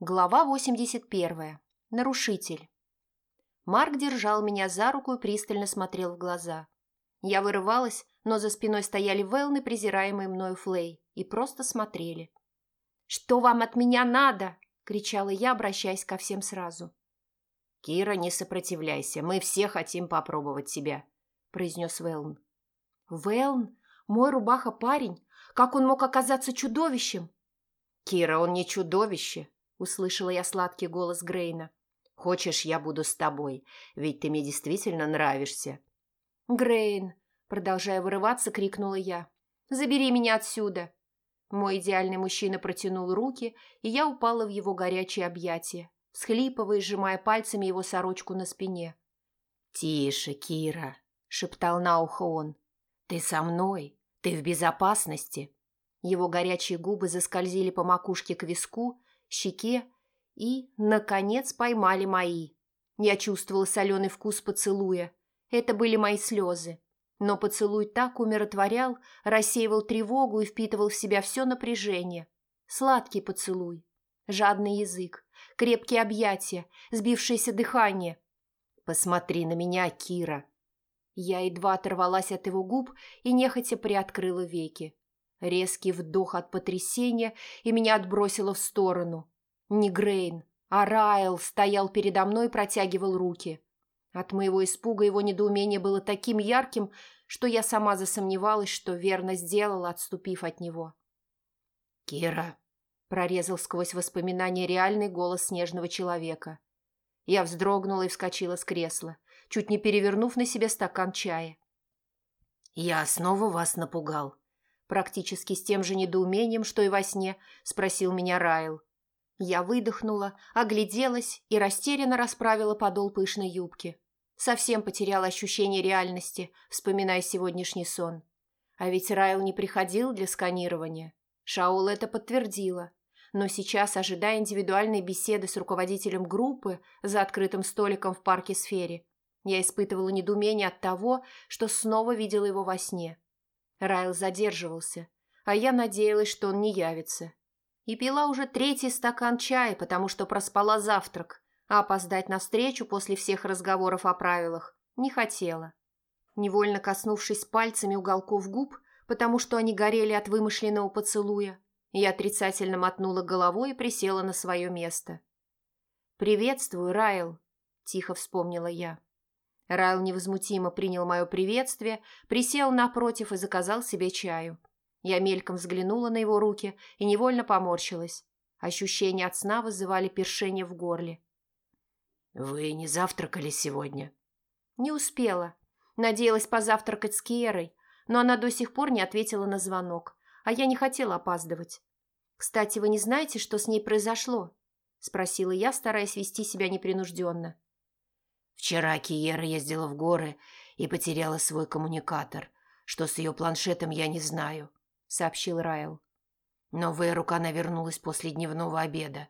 Глава 81. Нарушитель. Марк держал меня за руку и пристально смотрел в глаза. Я вырывалась, но за спиной стояли Вэлн презираемый мною Флей, и просто смотрели. «Что вам от меня надо?» – кричала я, обращаясь ко всем сразу. «Кира, не сопротивляйся, мы все хотим попробовать тебя», – произнес Вэлн. «Вэлн? Мой рубаха-парень? Как он мог оказаться чудовищем?» «Кира, он не чудовище», – услышала я сладкий голос Грейна. «Хочешь, я буду с тобой, ведь ты мне действительно нравишься». «Грейн!» – продолжая вырываться, крикнула я. «Забери меня отсюда!» Мой идеальный мужчина протянул руки, и я упала в его горячие объятия, всхлипывая сжимая пальцами его сорочку на спине. «Тише, Кира!» – шептал на ухо он. «Ты со мной, ты в безопасности!» Его горячие губы заскользили по макушке к виску, щеке и, наконец, поймали мои. Я чувствовала соленый вкус поцелуя. Это были мои слезы. Но поцелуй так умиротворял, рассеивал тревогу и впитывал в себя все напряжение. Сладкий поцелуй, жадный язык, крепкие объятия, сбившееся дыхание. «Посмотри на меня, Кира!» Я едва оторвалась от его губ и нехотя приоткрыла веки. Резкий вдох от потрясения, и меня отбросило в сторону. Не Грейн, а Райл стоял передо мной и протягивал руки. От моего испуга его недоумение было таким ярким, что я сама засомневалась, что верно сделала, отступив от него. «Кира!» – прорезал сквозь воспоминания реальный голос снежного человека. Я вздрогнула и вскочила с кресла, чуть не перевернув на себе стакан чая. «Я снова вас напугал», Практически с тем же недоумением, что и во сне, спросил меня Райл. Я выдохнула, огляделась и растерянно расправила подол пышной юбки. Совсем потеряла ощущение реальности, вспоминая сегодняшний сон. А ведь Райл не приходил для сканирования. Шаул это подтвердила. Но сейчас, ожидая индивидуальной беседы с руководителем группы за открытым столиком в парке Сфере, я испытывала недоумение от того, что снова видела его во сне. Райл задерживался, а я надеялась, что он не явится. И пила уже третий стакан чая, потому что проспала завтрак, а опоздать на встречу после всех разговоров о правилах не хотела. Невольно коснувшись пальцами уголков губ, потому что они горели от вымышленного поцелуя, я отрицательно мотнула головой и присела на свое место. «Приветствую, Райл», – тихо вспомнила я. Райл невозмутимо принял мое приветствие, присел напротив и заказал себе чаю. Я мельком взглянула на его руки и невольно поморщилась. Ощущения от сна вызывали першение в горле. «Вы не завтракали сегодня?» «Не успела. Надеялась позавтракать с Киерой, но она до сих пор не ответила на звонок, а я не хотела опаздывать. Кстати, вы не знаете, что с ней произошло?» – спросила я, стараясь вести себя непринужденно. Вчера Киера ездила в горы и потеряла свой коммуникатор. Что с ее планшетом, я не знаю», — сообщил Райл. «Но в Эрук она вернулась после дневного обеда.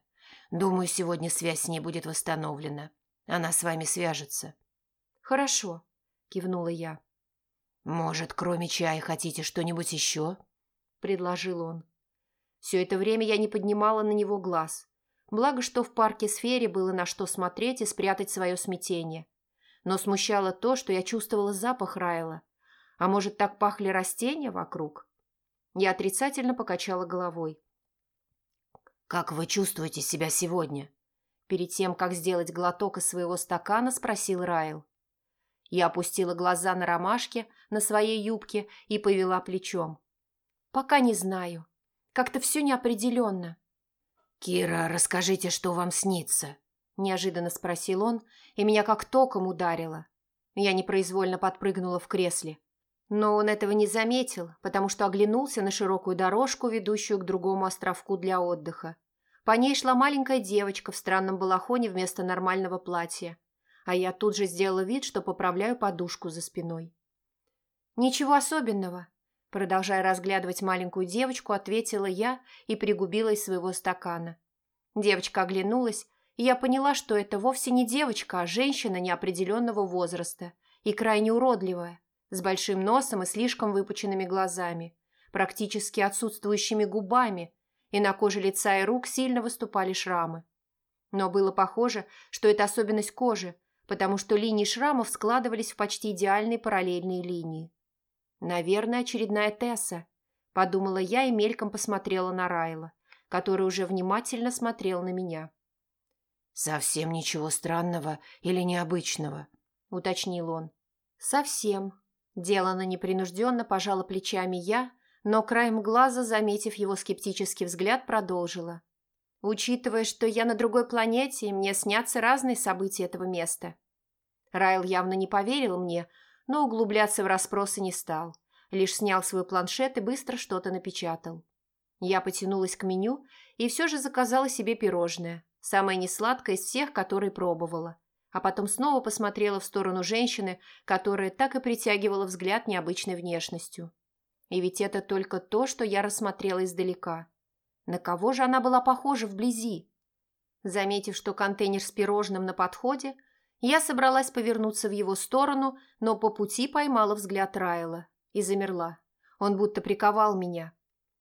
Думаю, сегодня связь с ней будет восстановлена. Она с вами свяжется». «Хорошо», — кивнула я. «Может, кроме чая хотите что-нибудь еще?» — предложил он. Все это время я не поднимала на него глаз. Благо, что в парке Сфере было на что смотреть и спрятать свое смятение. Но смущало то, что я чувствовала запах Райла. А может, так пахли растения вокруг? Я отрицательно покачала головой. «Как вы чувствуете себя сегодня?» Перед тем, как сделать глоток из своего стакана, спросил Райл. Я опустила глаза на ромашки на своей юбке и повела плечом. «Пока не знаю. Как-то все неопределенно. «Кира, расскажите, что вам снится?» – неожиданно спросил он, и меня как током ударило. Я непроизвольно подпрыгнула в кресле. Но он этого не заметил, потому что оглянулся на широкую дорожку, ведущую к другому островку для отдыха. По ней шла маленькая девочка в странном балахоне вместо нормального платья. А я тут же сделала вид, что поправляю подушку за спиной. «Ничего особенного», Продолжая разглядывать маленькую девочку, ответила я и пригубила из своего стакана. Девочка оглянулась, и я поняла, что это вовсе не девочка, а женщина неопределенного возраста и крайне уродливая, с большим носом и слишком выпученными глазами, практически отсутствующими губами, и на коже лица и рук сильно выступали шрамы. Но было похоже, что это особенность кожи, потому что линии шрамов складывались в почти идеальные параллельные линии. «Наверное, очередная Тесса», – подумала я и мельком посмотрела на Райла, который уже внимательно смотрел на меня. «Совсем ничего странного или необычного», – уточнил он. «Совсем». Делано непринужденно пожала плечами я, но краем глаза, заметив его скептический взгляд, продолжила. Учитывая, что я на другой планете, мне снятся разные события этого места. Райл явно не поверил мне, но углубляться в расспросы не стал. Лишь снял свой планшет и быстро что-то напечатал. Я потянулась к меню и все же заказала себе пирожное, самое несладкое из всех, которые пробовала. А потом снова посмотрела в сторону женщины, которая так и притягивала взгляд необычной внешностью. И ведь это только то, что я рассмотрела издалека. На кого же она была похожа вблизи? Заметив, что контейнер с пирожным на подходе, я собралась повернуться в его сторону, но по пути поймала взгляд Райла и замерла. Он будто приковал меня.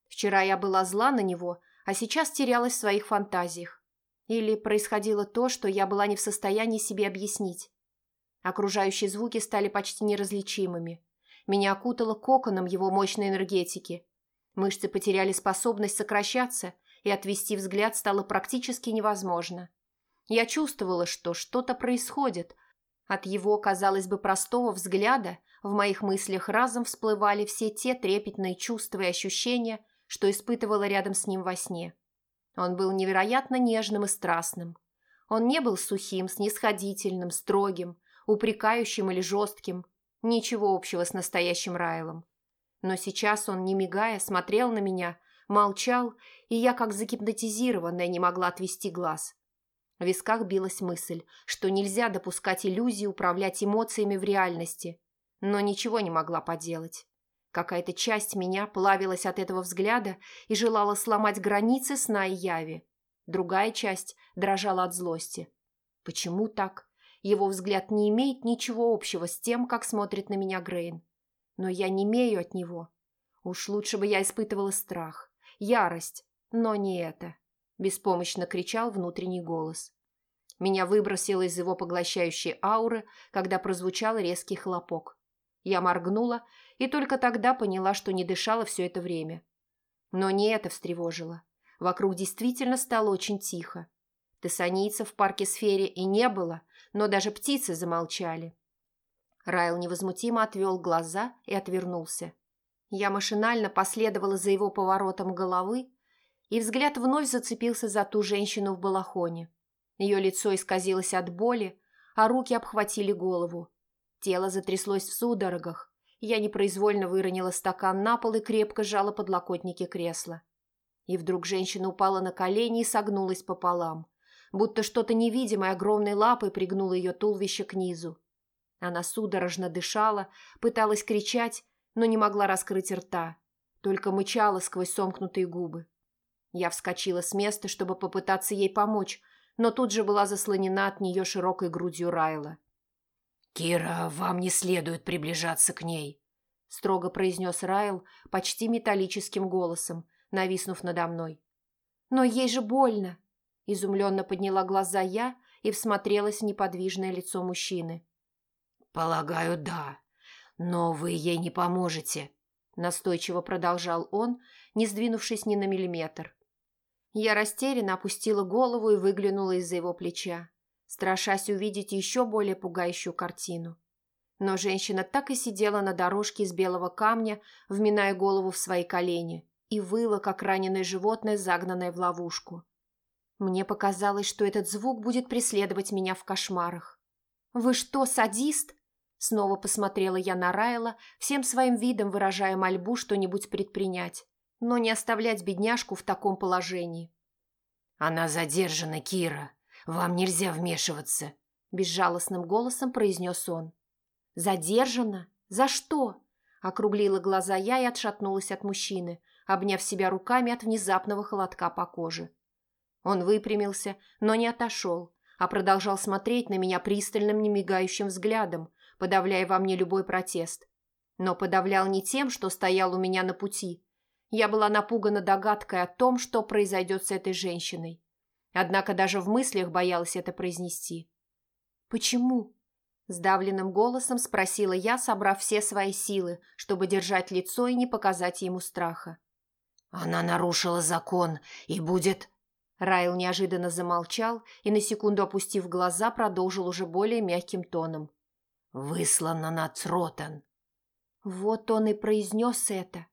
Вчера я была зла на него, а сейчас терялась в своих фантазиях. Или происходило то, что я была не в состоянии себе объяснить. Окружающие звуки стали почти неразличимыми. Меня окутало коконом его мощной энергетики. Мышцы потеряли способность сокращаться, и отвести взгляд стало практически невозможно. Я чувствовала, что что-то происходит. От его, казалось бы, простого взгляда в моих мыслях разом всплывали все те трепетные чувства и ощущения, что испытывала рядом с ним во сне. Он был невероятно нежным и страстным. Он не был сухим, снисходительным, строгим, упрекающим или жестким. Ничего общего с настоящим Райлом. Но сейчас он, не мигая, смотрел на меня, молчал, и я, как загипнотизированная, не могла отвести глаз. В висках билась мысль, что нельзя допускать иллюзии управлять эмоциями в реальности, но ничего не могла поделать. Какая-то часть меня плавилась от этого взгляда и желала сломать границы сна и яви. Другая часть дрожала от злости. Почему так? Его взгляд не имеет ничего общего с тем, как смотрит на меня Грейн но я не имею от него. Уж лучше бы я испытывала страх, ярость, но не это. Беспомощно кричал внутренний голос. Меня выбросило из его поглощающей ауры, когда прозвучал резкий хлопок. Я моргнула и только тогда поняла, что не дышала все это время. Но не это встревожило. Вокруг действительно стало очень тихо. Тессанийцев в парке сфере и не было, но даже птицы замолчали. Райл невозмутимо отвел глаза и отвернулся. Я машинально последовала за его поворотом головы, и взгляд вновь зацепился за ту женщину в балахоне. Ее лицо исказилось от боли, а руки обхватили голову. Тело затряслось в судорогах. Я непроизвольно выронила стакан на пол и крепко сжала подлокотники кресла. И вдруг женщина упала на колени и согнулась пополам, будто что-то невидимое огромной лапой пригнуло ее туловище к низу. Она судорожно дышала, пыталась кричать, но не могла раскрыть рта, только мычала сквозь сомкнутые губы. Я вскочила с места, чтобы попытаться ей помочь, но тут же была заслонена от нее широкой грудью Райла. «Кира, вам не следует приближаться к ней», — строго произнес Райл почти металлическим голосом, нависнув надо мной. «Но ей же больно!» — изумленно подняла глаза я и всмотрелась в неподвижное лицо мужчины. «Полагаю, да. Но вы ей не поможете», – настойчиво продолжал он, не сдвинувшись ни на миллиметр. Я растерянно опустила голову и выглянула из-за его плеча, страшась увидеть еще более пугающую картину. Но женщина так и сидела на дорожке из белого камня, вминая голову в свои колени, и выла, как раненое животное, загнанное в ловушку. Мне показалось, что этот звук будет преследовать меня в кошмарах. «Вы что, садист?» Снова посмотрела я на Райла, всем своим видом выражая мольбу что-нибудь предпринять, но не оставлять бедняжку в таком положении. «Она задержана, Кира. Вам нельзя вмешиваться», – безжалостным голосом произнес он. «Задержана? За что?» – округлила глаза я и отшатнулась от мужчины, обняв себя руками от внезапного холодка по коже. Он выпрямился, но не отошел, а продолжал смотреть на меня пристальным, немигающим взглядом, подавляя во мне любой протест. Но подавлял не тем, что стоял у меня на пути. Я была напугана догадкой о том, что произойдет с этой женщиной. Однако даже в мыслях боялась это произнести. «Почему?» – сдавленным голосом спросила я, собрав все свои силы, чтобы держать лицо и не показать ему страха. «Она нарушила закон и будет...» Райл неожиданно замолчал и, на секунду опустив глаза, продолжил уже более мягким тоном. «Выслана на Цротан». Вот он и произнес это.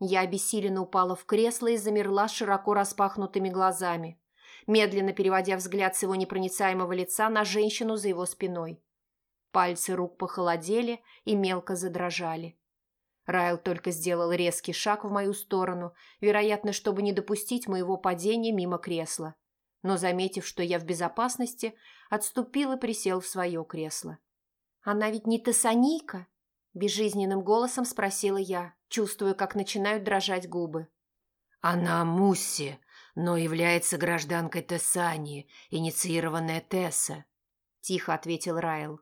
Я обессиленно упала в кресло и замерла широко распахнутыми глазами, медленно переводя взгляд с его непроницаемого лица на женщину за его спиной. Пальцы рук похолодели и мелко задрожали. Райл только сделал резкий шаг в мою сторону, вероятно, чтобы не допустить моего падения мимо кресла. Но, заметив, что я в безопасности, отступил и присел в свое кресло. «Она ведь не Тессанийка?» – безжизненным голосом спросила я, чувствуя, как начинают дрожать губы. «Она Мусси, но является гражданкой Тессании, инициированная Тесса», – тихо ответил Райл.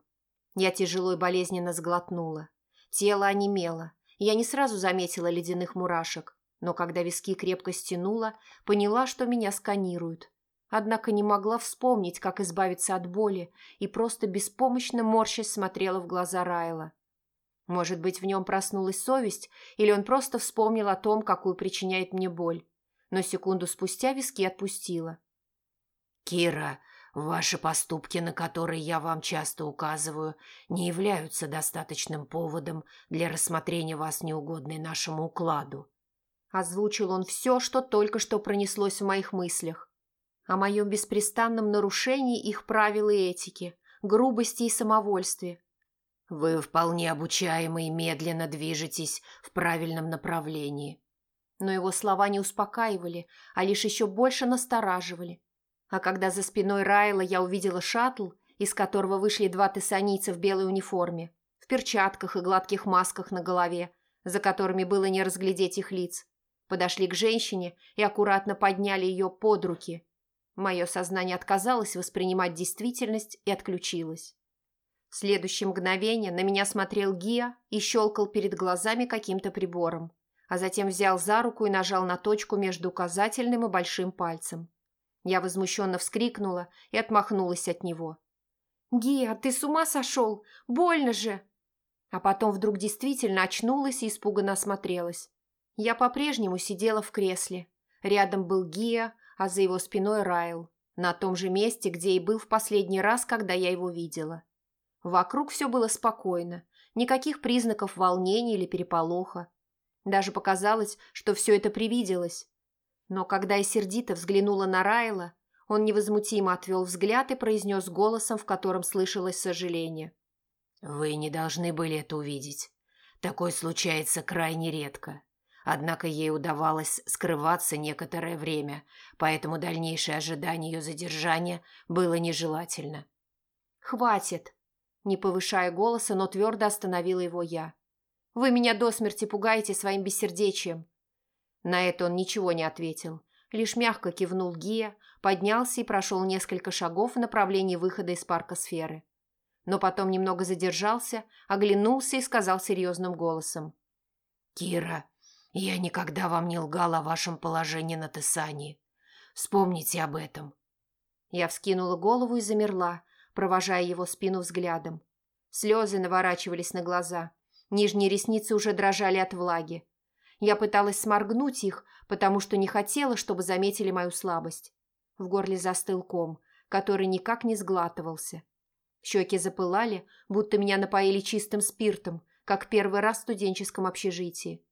Я тяжело и болезненно сглотнула. Тело онемело, я не сразу заметила ледяных мурашек, но когда виски крепко стянула, поняла, что меня сканируют. Однако не могла вспомнить, как избавиться от боли, и просто беспомощно морщась смотрела в глаза Райла. Может быть, в нем проснулась совесть, или он просто вспомнил о том, какую причиняет мне боль. Но секунду спустя виски отпустила. «Кира, Ваши поступки, на которые я вам часто указываю, не являются достаточным поводом для рассмотрения вас неугодной нашему укладу. Озвучил он все, что только что пронеслось в моих мыслях. О моем беспрестанном нарушении их правил и этики, грубости и самовольстве. Вы вполне обучаемы и медленно движетесь в правильном направлении. Но его слова не успокаивали, а лишь еще больше настораживали. А когда за спиной Райла я увидела шаттл, из которого вышли два тессанийца в белой униформе, в перчатках и гладких масках на голове, за которыми было не разглядеть их лиц, подошли к женщине и аккуратно подняли ее под руки. Мое сознание отказалось воспринимать действительность и отключилось. В следующее мгновение на меня смотрел Гия и щелкал перед глазами каким-то прибором, а затем взял за руку и нажал на точку между указательным и большим пальцем. Я возмущенно вскрикнула и отмахнулась от него. «Гия, ты с ума сошел? Больно же!» А потом вдруг действительно очнулась и испуганно осмотрелась. Я по-прежнему сидела в кресле. Рядом был Гия, а за его спиной Райл. На том же месте, где и был в последний раз, когда я его видела. Вокруг все было спокойно. Никаких признаков волнения или переполоха. Даже показалось, что все это привиделось. Но когда я сердито взглянула на Райла, он невозмутимо отвел взгляд и произнес голосом, в котором слышалось сожаление. «Вы не должны были это увидеть. Такое случается крайне редко. Однако ей удавалось скрываться некоторое время, поэтому дальнейшее ожидание ее задержания было нежелательно». «Хватит!» Не повышая голоса, но твердо остановила его я. «Вы меня до смерти пугаете своим бессердечием. На это он ничего не ответил, лишь мягко кивнул Гия, поднялся и прошел несколько шагов в направлении выхода из парка сферы. Но потом немного задержался, оглянулся и сказал серьезным голосом. «Кира, я никогда вам не лгал о вашем положении на Тессании. Вспомните об этом». Я вскинула голову и замерла, провожая его спину взглядом. Слезы наворачивались на глаза. Нижние ресницы уже дрожали от влаги. Я пыталась сморгнуть их, потому что не хотела, чтобы заметили мою слабость. В горле застыл ком, который никак не сглатывался. Щеки запылали, будто меня напоили чистым спиртом, как первый раз в студенческом общежитии.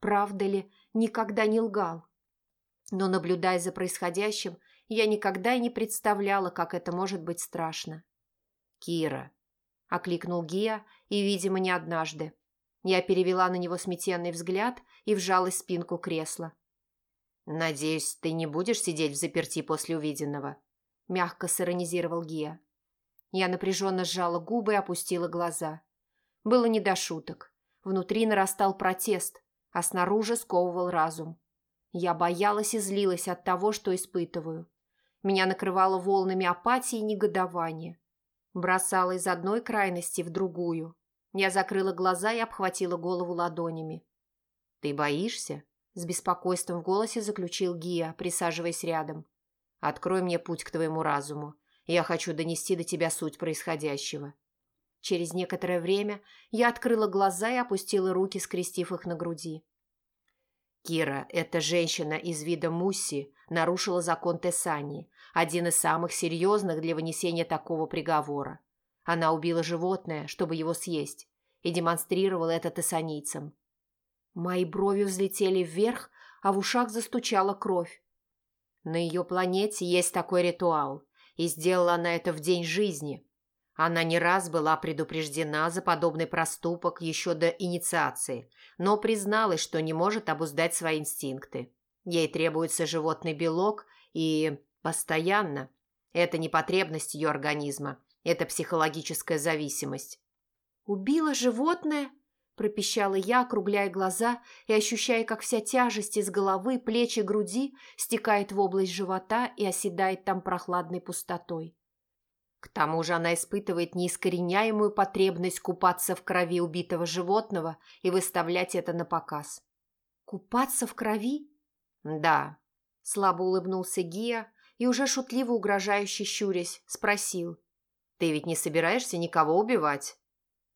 Правда ли, никогда не лгал? Но, наблюдая за происходящим, я никогда и не представляла, как это может быть страшно. «Кира», — окликнул Гия, и, видимо, не однажды. Я перевела на него сметенный взгляд и вжалась спинку кресла. «Надеюсь, ты не будешь сидеть в заперти после увиденного?» – мягко сиронизировал Гия. Я напряженно сжала губы и опустила глаза. Было не до шуток. Внутри нарастал протест, а снаружи сковывал разум. Я боялась и злилась от того, что испытываю. Меня накрывало волнами апатии и негодования. Бросала из одной крайности в другую. Я закрыла глаза и обхватила голову ладонями. «Ты боишься?» – с беспокойством в голосе заключил Гия, присаживаясь рядом. Открой мне путь к твоему разуму. Я хочу донести до тебя суть происходящего». Через некоторое время я открыла глаза и опустила руки, скрестив их на груди. Кира, эта женщина из вида Мусси, нарушила закон Тесани, один из самых серьезных для вынесения такого приговора. Она убила животное, чтобы его съесть, и демонстрировала это тессанийцам. Мои брови взлетели вверх, а в ушах застучала кровь. На ее планете есть такой ритуал, и сделала она это в день жизни. Она не раз была предупреждена за подобный проступок еще до инициации, но призналась, что не может обуздать свои инстинкты. Ей требуется животный белок и... постоянно. Это не потребность ее организма, это психологическая зависимость. «Убила животное?» – пропищала я, округляя глаза и ощущая, как вся тяжесть из головы, плеч и груди стекает в область живота и оседает там прохладной пустотой. К тому же она испытывает неискореняемую потребность купаться в крови убитого животного и выставлять это на показ. «Купаться в крови?» «Да», – слабо улыбнулся Гия и уже шутливо угрожающе щурясь спросил. «Ты ведь не собираешься никого убивать?»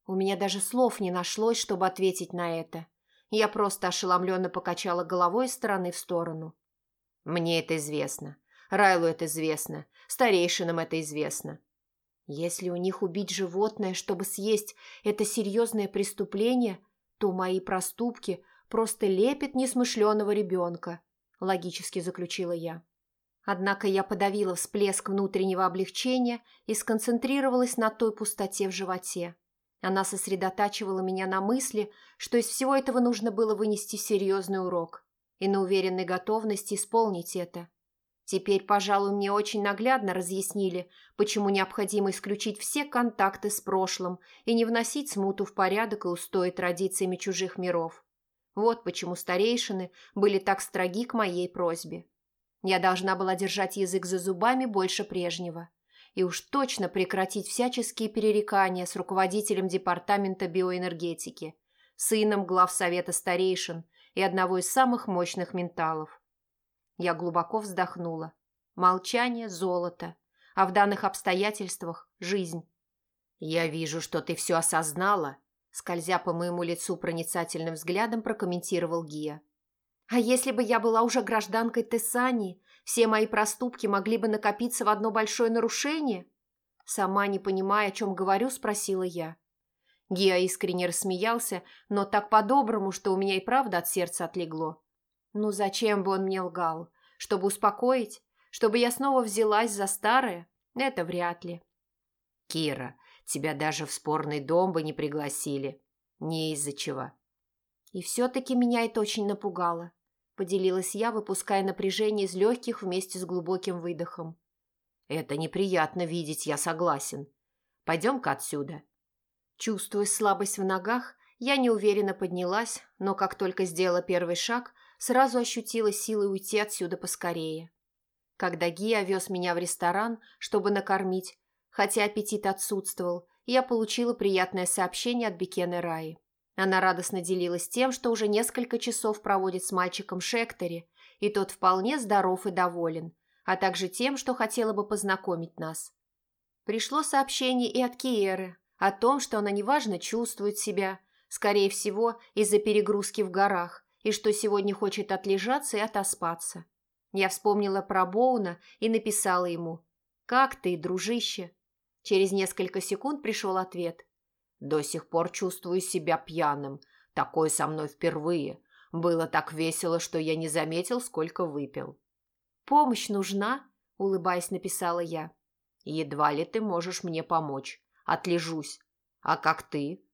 У меня даже слов не нашлось, чтобы ответить на это. Я просто ошеломленно покачала головой из стороны в сторону. «Мне это известно. Райлу это известно. Старейшинам это известно. Если у них убить животное, чтобы съесть, это серьезное преступление, то мои проступки просто лепят несмышленого ребенка, логически заключила я. Однако я подавила всплеск внутреннего облегчения и сконцентрировалась на той пустоте в животе. Она сосредотачивала меня на мысли, что из всего этого нужно было вынести серьезный урок и на уверенной готовности исполнить это. Теперь, пожалуй, мне очень наглядно разъяснили, почему необходимо исключить все контакты с прошлым и не вносить смуту в порядок и устои традициями чужих миров. Вот почему старейшины были так строги к моей просьбе. Я должна была держать язык за зубами больше прежнего и уж точно прекратить всяческие перерекания с руководителем департамента биоэнергетики, сыном глав совета старейшин и одного из самых мощных менталов. Я глубоко вздохнула. Молчание – золото, а в данных обстоятельствах – жизнь. «Я вижу, что ты все осознала», – скользя по моему лицу проницательным взглядом, прокомментировал Гия. «А если бы я была уже гражданкой Тессани, все мои проступки могли бы накопиться в одно большое нарушение?» Сама не понимая, о чем говорю, спросила я. Гия искренне рассмеялся, но так по-доброму, что у меня и правда от сердца отлегло. Ну зачем бы он мне лгал? Чтобы успокоить? Чтобы я снова взялась за старое? Это вряд ли. Кира, тебя даже в спорный дом бы не пригласили. Не из-за чего. И все-таки меня это очень напугало. Поделилась я, выпуская напряжение из легких вместе с глубоким выдохом. Это неприятно видеть, я согласен. Пойдем-ка отсюда. Чувствуя слабость в ногах, я неуверенно поднялась, но как только сделала первый шаг, сразу ощутила силы уйти отсюда поскорее. Когда Гия вез меня в ресторан, чтобы накормить, хотя аппетит отсутствовал, я получила приятное сообщение от Бекены Раи. Она радостно делилась тем, что уже несколько часов проводит с мальчиком Шектори, и тот вполне здоров и доволен, а также тем, что хотела бы познакомить нас. Пришло сообщение и от Киеры о том, что она неважно чувствует себя, скорее всего, из-за перегрузки в горах, и что сегодня хочет отлежаться и отоспаться. Я вспомнила про Боуна и написала ему «Как ты, дружище?» Через несколько секунд пришел ответ. «До сих пор чувствую себя пьяным. Такое со мной впервые. Было так весело, что я не заметил, сколько выпил». «Помощь нужна?» – улыбаясь, написала я. «Едва ли ты можешь мне помочь. Отлежусь. А как ты?»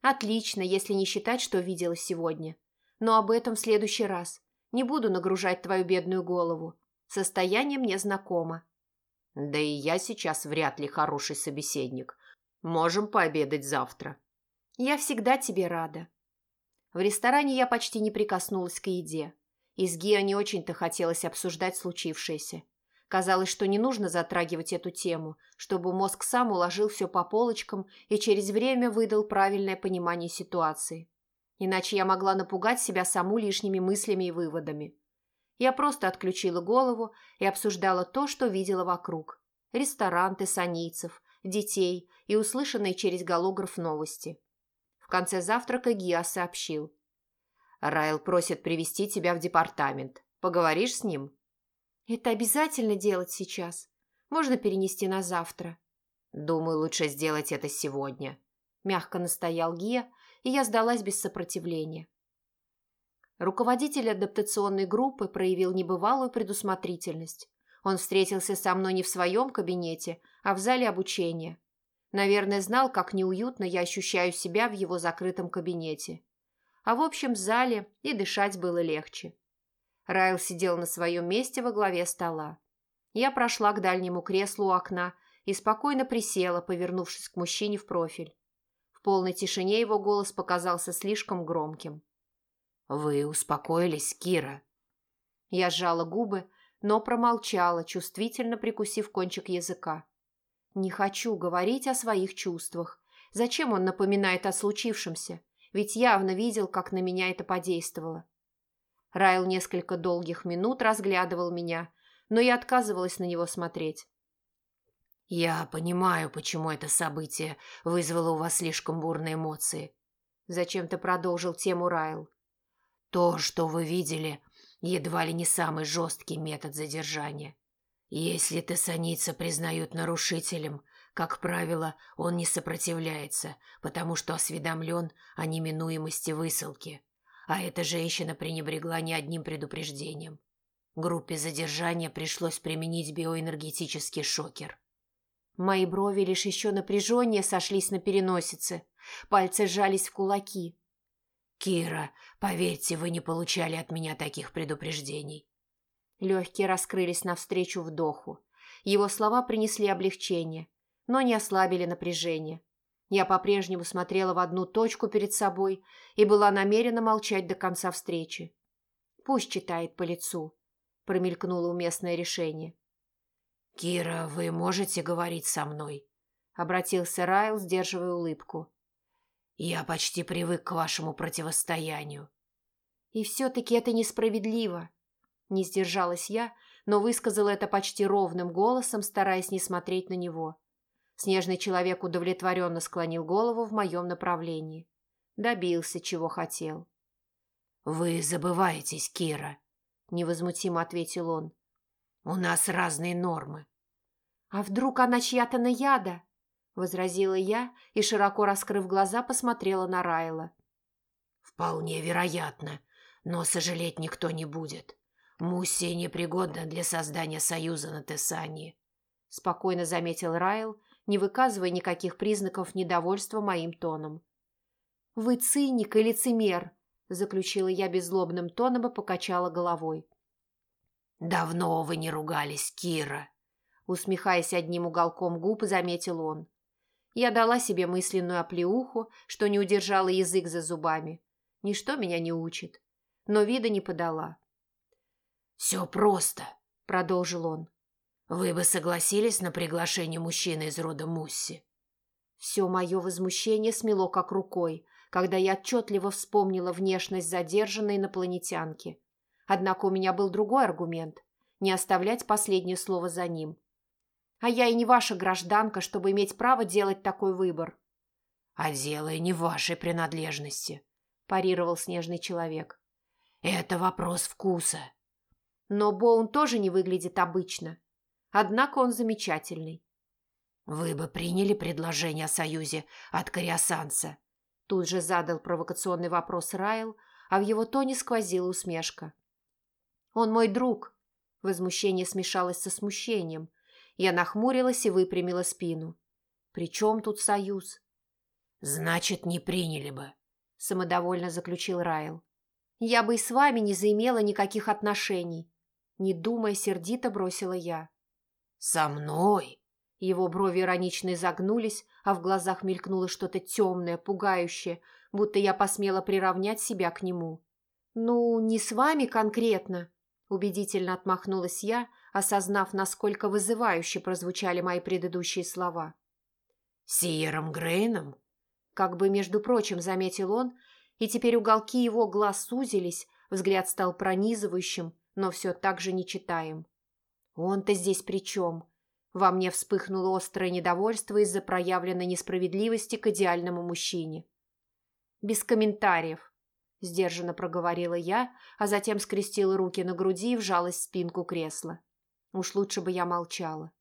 «Отлично, если не считать, что видела сегодня но об этом в следующий раз. Не буду нагружать твою бедную голову. Состояние мне знакомо». «Да и я сейчас вряд ли хороший собеседник. Можем пообедать завтра». «Я всегда тебе рада». В ресторане я почти не прикоснулась к еде. Из Гио не очень-то хотелось обсуждать случившееся. Казалось, что не нужно затрагивать эту тему, чтобы мозг сам уложил все по полочкам и через время выдал правильное понимание ситуации. Иначе я могла напугать себя саму лишними мыслями и выводами. Я просто отключила голову и обсуждала то, что видела вокруг. Ресторанты санийцев, детей и услышанные через голограф новости. В конце завтрака Гиа сообщил. «Райл просит привести тебя в департамент. Поговоришь с ним?» «Это обязательно делать сейчас. Можно перенести на завтра». «Думаю, лучше сделать это сегодня», – мягко настоял Гия, и я сдалась без сопротивления. Руководитель адаптационной группы проявил небывалую предусмотрительность. Он встретился со мной не в своем кабинете, а в зале обучения. Наверное, знал, как неуютно я ощущаю себя в его закрытом кабинете. А в общем зале и дышать было легче. Райл сидел на своем месте во главе стола. Я прошла к дальнему креслу у окна и спокойно присела, повернувшись к мужчине в профиль. Полной тишине его голос показался слишком громким. «Вы успокоились, Кира?» Я сжала губы, но промолчала, чувствительно прикусив кончик языка. Не хочу говорить о своих чувствах. Зачем он напоминает о случившемся? Ведь явно видел, как на меня это подействовало. Райл несколько долгих минут разглядывал меня, но я отказывалась на него смотреть. «Я понимаю, почему это событие вызвало у вас слишком бурные эмоции», – зачем-то продолжил тему Райл. То, что вы видели, едва ли не самый жесткий метод задержания. Если тессаница признают нарушителем, как правило, он не сопротивляется, потому что осведомлен о неминуемости высылки. А эта женщина пренебрегла не одним предупреждением. Группе задержания пришлось применить биоэнергетический шокер. Мои брови лишь еще напряженнее сошлись на переносице. Пальцы сжались в кулаки. «Кира, поверьте, вы не получали от меня таких предупреждений». Легкие раскрылись навстречу вдоху. Его слова принесли облегчение, но не ослабили напряжение. Я по-прежнему смотрела в одну точку перед собой и была намерена молчать до конца встречи. «Пусть читает по лицу», – промелькнуло уместное решение. «Кира, вы можете говорить со мной?» – обратился Райл, сдерживая улыбку. Я почти привык к вашему противостоянию. И все-таки это несправедливо. Не сдержалась я, но высказала это почти ровным голосом, стараясь не смотреть на него. Снежный человек удовлетворенно склонил голову в моем направлении. Добился, чего хотел. «Вы забываетесь, Кира», — невозмутимо ответил он. «У нас разные нормы». «А вдруг она чья-то наяда?» возразила я и, широко раскрыв глаза, посмотрела на Райла. «Вполне вероятно, но сожалеть никто не будет. Муссия непригодна для создания союза на Тессании», – спокойно заметил Райл, не выказывая никаких признаков недовольства моим тоном. «Вы циник и лицемер», – заключила я беззлобным тоном и покачала головой. «Давно вы не ругались, Кира», – усмехаясь одним уголком губ, заметил он. Я дала себе мысленную оплеуху, что не удержала язык за зубами. Ничто меня не учит. Но вида не подала. «Все просто», — продолжил он. «Вы бы согласились на приглашение мужчины из рода Мусси?» Все мое возмущение смело как рукой, когда я отчетливо вспомнила внешность задержанной инопланетянки. Однако у меня был другой аргумент – не оставлять последнее слово за ним. А я и не ваша гражданка, чтобы иметь право делать такой выбор. А дело и не вашей принадлежности, парировал снежный человек. Это вопрос вкуса. Но Боун тоже не выглядит обычно. Однако он замечательный. Вы бы приняли предложение о союзе от Кориасанса? Тут же задал провокационный вопрос Райл, а в его тоне сквозила усмешка. «Он мой друг!» Возмущение смешалось со смущением, я нахмурилась и выпрямила спину. «При чем тут союз?» «Значит, не приняли бы», – самодовольно заключил Райл. «Я бы и с вами не заимела никаких отношений», – не думая, сердито бросила я. «Со мной?» Его брови иронично изогнулись, а в глазах мелькнуло что-то темное, пугающее, будто я посмела приравнять себя к нему. «Ну, не с вами конкретно», – убедительно отмахнулась я, осознав, насколько вызывающе прозвучали мои предыдущие слова. «Сиером Грейном?» Как бы, между прочим, заметил он, и теперь уголки его глаз сузились, взгляд стал пронизывающим, но все так же не читаем. Он-то здесь при чем? Во мне вспыхнуло острое недовольство из-за проявленной несправедливости к идеальному мужчине. «Без комментариев», – сдержанно проговорила я, а затем скрестила руки на груди и вжалась в спинку кресла. Уж лучше бы я молчала.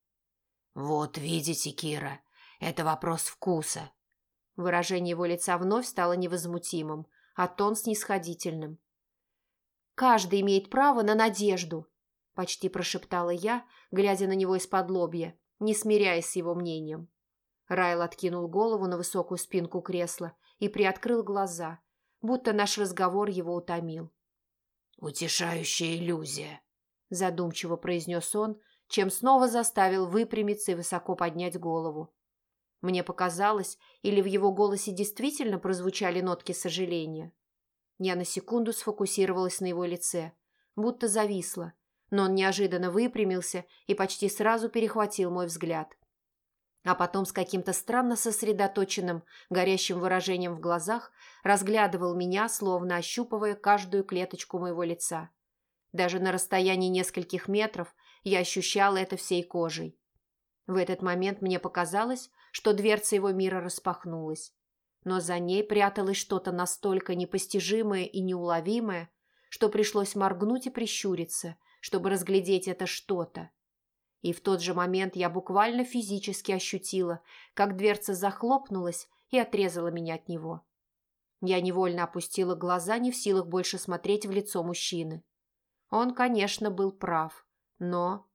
«Вот видите, Кира, это вопрос вкуса». Выражение его лица вновь стало невозмутимым, а тон снисходительным. «Каждый имеет право на надежду», – почти прошептала я, глядя на него из-под лобья, не смиряясь с его мнением. Райл откинул голову на высокую спинку кресла и приоткрыл глаза, будто наш разговор его утомил. «Утешающая иллюзия», – задумчиво произнес он, чем снова заставил выпрямиться и высоко поднять голову. Мне показалось, или в его голосе действительно прозвучали нотки сожаления. Я на секунду сфокусировалась на его лице, будто зависла, но он неожиданно выпрямился и почти сразу перехватил мой взгляд. А потом с каким-то странно сосредоточенным, горящим выражением в глазах разглядывал меня, словно ощупывая каждую клеточку моего лица. Даже на расстоянии нескольких метров я ощущала это всей кожей. В этот момент мне показалось, что дверца его мира распахнулась. Но за ней пряталось что-то настолько непостижимое и неуловимое, что пришлось моргнуть и прищуриться, чтобы разглядеть это что-то. И в тот же момент я буквально физически ощутила, как дверца захлопнулась и отрезала меня от него. Я невольно опустила глаза, не в силах больше смотреть в лицо мужчины. Он, конечно, был прав, но...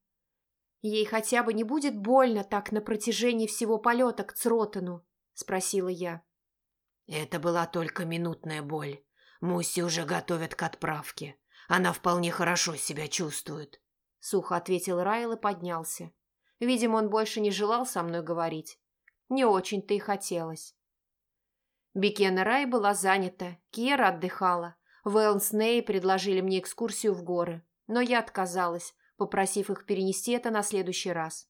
«Ей хотя бы не будет больно так на протяжении всего полета к Цротану?» – спросила я. «Это была только минутная боль. Мусси уже готовят к отправке. Она вполне хорошо себя чувствует», – сухо ответил Райл и поднялся. Видимо, он больше не желал со мной говорить. Не очень-то и хотелось. Бекена Рай была занята, Кьера отдыхала. Вэлн с предложили мне экскурсию в горы, но я отказалась, попросив их перенести это на следующий раз.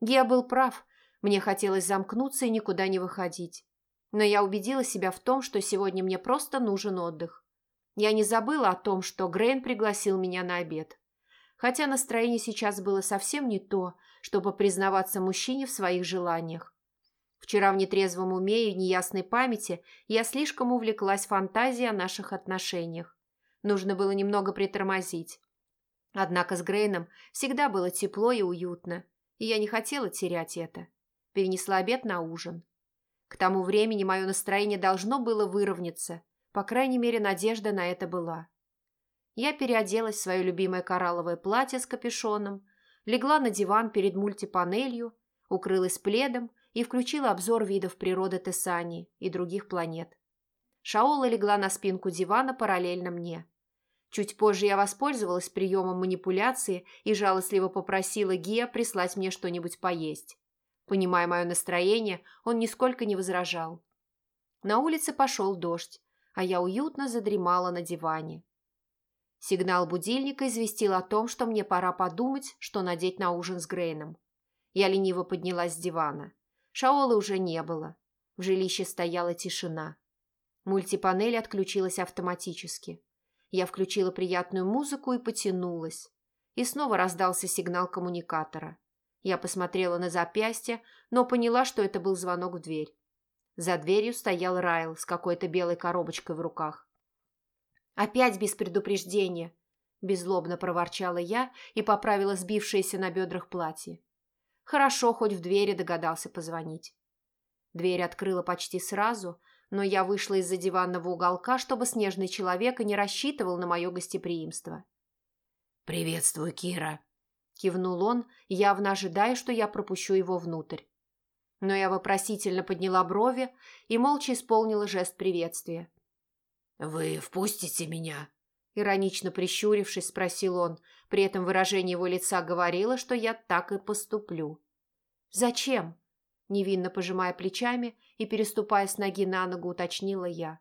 Геа был прав, мне хотелось замкнуться и никуда не выходить. Но я убедила себя в том, что сегодня мне просто нужен отдых. Я не забыла о том, что Грейн пригласил меня на обед. Хотя настроение сейчас было совсем не то, чтобы признаваться мужчине в своих желаниях. Вчера в нетрезвом уме и неясной памяти я слишком увлеклась фантазией о наших отношениях. Нужно было немного притормозить. Однако с Грейном всегда было тепло и уютно, и я не хотела терять это. Перенесла обед на ужин. К тому времени мое настроение должно было выровняться, по крайней мере, надежда на это была. Я переоделась в свое любимое коралловое платье с капюшоном, легла на диван перед мультипанелью, укрылась пледом и включила обзор видов природы Тессании и других планет. Шаола легла на спинку дивана параллельно мне. Чуть позже я воспользовалась приемом манипуляции и жалостливо попросила Гия прислать мне что-нибудь поесть. Понимая мое настроение, он нисколько не возражал. На улице пошел дождь, а я уютно задремала на диване. Сигнал будильника известил о том, что мне пора подумать, что надеть на ужин с Грейном. Я лениво поднялась с дивана. Шаолы уже не было. В жилище стояла тишина. Мультипанель отключилась автоматически. Я включила приятную музыку и потянулась. И снова раздался сигнал коммуникатора. Я посмотрела на запястье, но поняла, что это был звонок в дверь. За дверью стоял Райл с какой-то белой коробочкой в руках. «Опять без предупреждения!» – беззлобно проворчала я и поправила сбившееся на бедрах платье. Хорошо, хоть в двери догадался позвонить. Дверь открыла почти сразу, но я вышла из-за диванного уголка, чтобы снежный человек и не рассчитывал на мое гостеприимство. «Приветствую, Кира», – кивнул он, явно ожидая, что я пропущу его внутрь. Но я вопросительно подняла брови и молча исполнила жест приветствия. «Вы впустите меня?» Иронично прищурившись, спросил он, при этом выражение его лица говорило, что я так и поступлю. «Зачем?» Невинно пожимая плечами и переступая с ноги на ногу, уточнила я.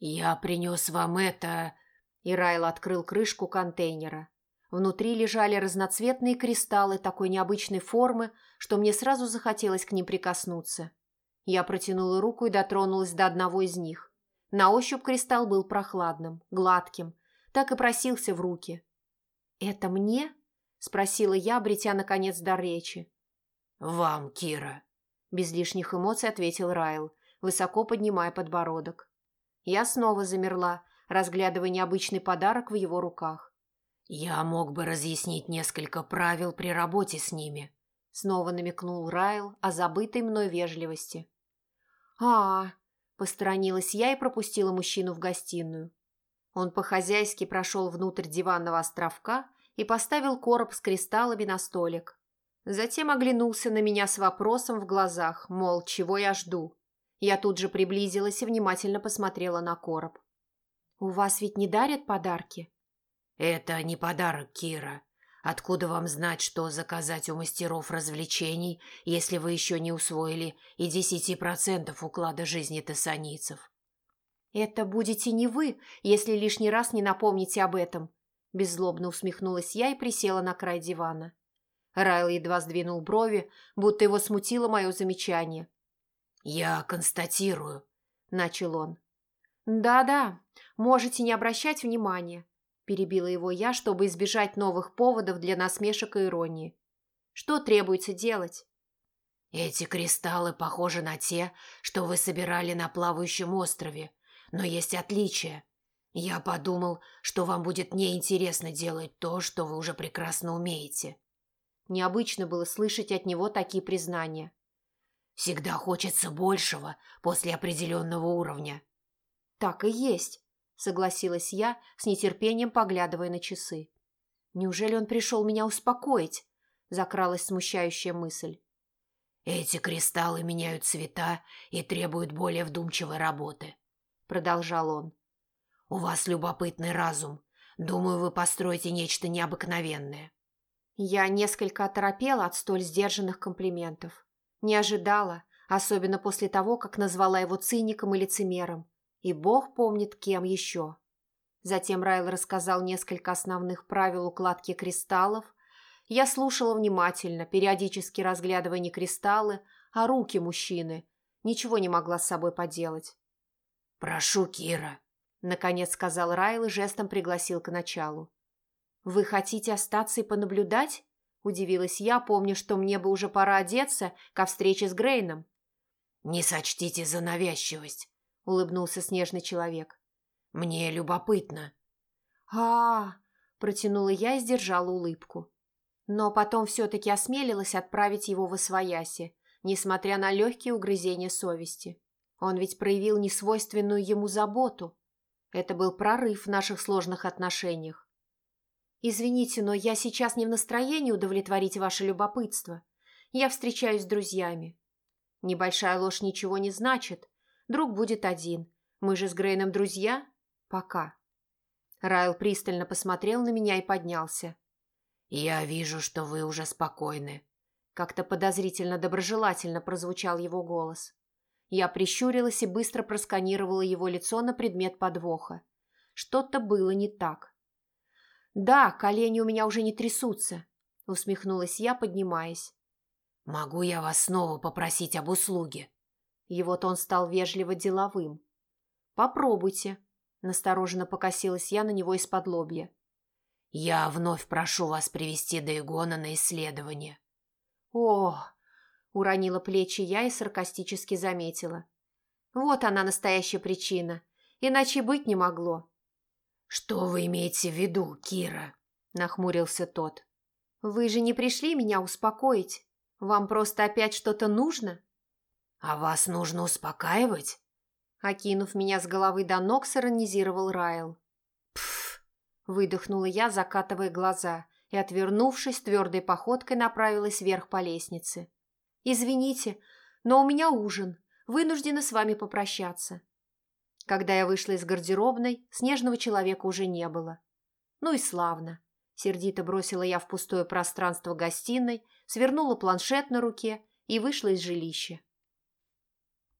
«Я принес вам это...» И Райл открыл крышку контейнера. Внутри лежали разноцветные кристаллы такой необычной формы, что мне сразу захотелось к ним прикоснуться. Я протянула руку и дотронулась до одного из них. На ощупь кристалл был прохладным, гладким, так и просился в руки. «Это мне?» – спросила я, обретя, наконец, дар речи. «Вам, Кира», – без лишних эмоций ответил Райл, высоко поднимая подбородок. Я снова замерла, разглядывая необычный подарок в его руках. «Я мог бы разъяснить несколько правил при работе с ними», – снова намекнул Райл о забытой мной вежливости. а, посторонилась я и пропустила мужчину в гостиную. Он по-хозяйски прошел внутрь диванного островка и поставил короб с кристаллами на столик. Затем оглянулся на меня с вопросом в глазах, мол, чего я жду. Я тут же приблизилась и внимательно посмотрела на короб. «У вас ведь не дарят подарки?» «Это не подарок, Кира. Откуда вам знать, что заказать у мастеров развлечений, если вы еще не усвоили и десяти процентов уклада жизни тессаницев?» «Это будете не вы, если лишний раз не напомните об этом», – беззлобно усмехнулась я и присела на край дивана. Райл едва сдвинул брови, будто его смутило мое замечание. «Я констатирую», – начал он. «Да-да, можете не обращать внимания», – перебила его я, чтобы избежать новых поводов для насмешек и иронии. «Что требуется делать?» «Эти кристаллы похожи на те, что вы собирали на плавающем острове, но есть отличия. Я подумал, что вам будет неинтересно делать то, что вы уже прекрасно умеете». Необычно было слышать от него такие признания. «Всегда хочется большего после определенного уровня». «Так и есть», — согласилась я, с нетерпением поглядывая на часы. «Неужели он пришел меня успокоить?» — закралась смущающая мысль. «Эти кристаллы меняют цвета и требуют более вдумчивой работы», — продолжал он. «У вас любопытный разум. Думаю, вы построите нечто необыкновенное». Я несколько оторопела от столь сдержанных комплиментов. Не ожидала, особенно после того, как назвала его циником и лицемером. И бог помнит, кем еще. Затем Райл рассказал несколько основных правил укладки кристаллов. Я слушала внимательно, периодически разглядывая не кристаллы, а руки мужчины. Ничего не могла с собой поделать. «Прошу, Кира», — наконец сказал Райл и жестом пригласил к началу. «Вы хотите остаться и понаблюдать?» – удивилась я, помня, что мне бы уже пора одеться ко встрече с Грейном. «Не сочтите за навязчивость», – улыбнулся снежный человек. «Мне любопытно». А, -а, -а протянула я и сдержала улыбку. Но потом все-таки осмелилась отправить его в освояси, несмотря на легкие угрызения совести. Он ведь проявил несвойственную ему заботу. Это был прорыв в наших сложных отношениях. «Извините, но я сейчас не в настроении удовлетворить ваше любопытство. Я встречаюсь с друзьями. Небольшая ложь ничего не значит. Друг будет один. Мы же с Грейном друзья? Пока». Райл пристально посмотрел на меня и поднялся. «Я вижу, что вы уже спокойны». Как-то подозрительно доброжелательно прозвучал его голос. Я прищурилась и быстро просканировала его лицо на предмет подвоха. Что-то было не так. «Да, колени у меня уже не трясутся», — усмехнулась я, поднимаясь. «Могу я вас снова попросить об услуге?» И вот он стал вежливо деловым. «Попробуйте», — настороженно покосилась я на него из-под лобья. «Я вновь прошу вас привести Дейгона на исследование». «О!» — уронила плечи я и саркастически заметила. «Вот она настоящая причина. Иначе быть не могло. «Что вы имеете в виду, Кира?» – нахмурился тот. «Вы же не пришли меня успокоить. Вам просто опять что-то нужно?» «А вас нужно успокаивать?» Окинув меня с головы до ног, сиронизировал Райл. «Пф!» – выдохнула я, закатывая глаза, и, отвернувшись, твердой походкой направилась вверх по лестнице. «Извините, но у меня ужин. Вынуждена с вами попрощаться». Когда я вышла из гардеробной, снежного человека уже не было. Ну и славно. Сердито бросила я в пустое пространство гостиной, свернула планшет на руке и вышла из жилища.